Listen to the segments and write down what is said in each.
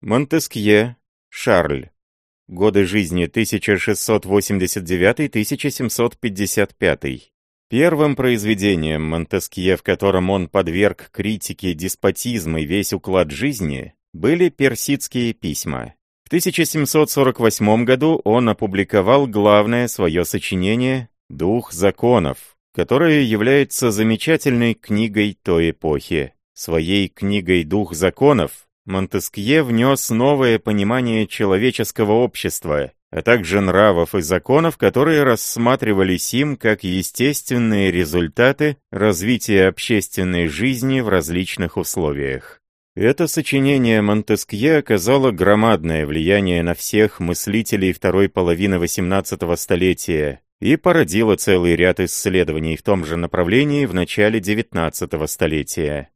Монтескье, Шарль. Годы жизни 1689-1755. Первым произведением Монтескье, в котором он подверг критике деспотизм и весь уклад жизни, были персидские письма. В 1748 году он опубликовал главное свое сочинение «Дух законов», которое является замечательной книгой той эпохи. Своей книгой «Дух законов» Монтескье внес новое понимание человеческого общества, а также нравов и законов, которые рассматривались им как естественные результаты развития общественной жизни в различных условиях. Это сочинение Монтескье оказало громадное влияние на всех мыслителей второй половины XVIII столетия и породило целый ряд исследований в том же направлении в начале XIX столетия.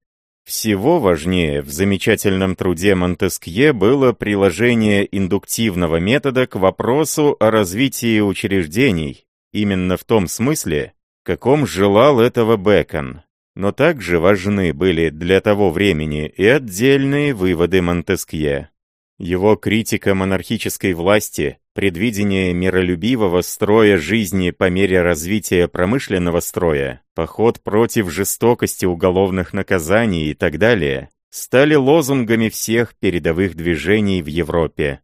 Всего важнее в замечательном труде Монтескье было приложение индуктивного метода к вопросу о развитии учреждений, именно в том смысле, каком желал этого Бэкон. Но также важны были для того времени и отдельные выводы Монтескье. Его критика монархической власти, предвидение миролюбивого строя жизни по мере развития промышленного строя, поход против жестокости уголовных наказаний и так далее, стали лозунгами всех передовых движений в Европе.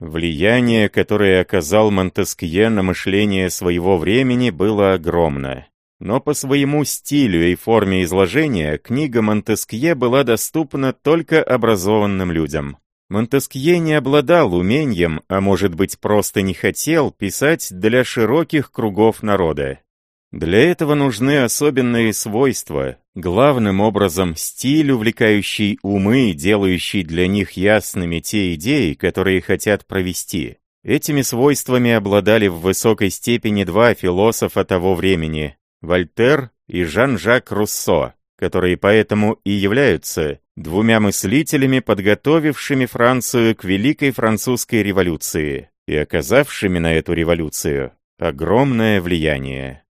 Влияние, которое оказал Монтескье на мышление своего времени, было огромно. Но по своему стилю и форме изложения книга Монтескье была доступна только образованным людям. Монтескье не обладал умением, а может быть просто не хотел, писать для широких кругов народа. Для этого нужны особенные свойства, главным образом стиль, увлекающий умы, делающий для них ясными те идеи, которые хотят провести. Этими свойствами обладали в высокой степени два философа того времени – Вольтер и Жан-Жак Руссо, которые поэтому и являются двумя мыслителями, подготовившими Францию к Великой Французской революции и оказавшими на эту революцию огромное влияние.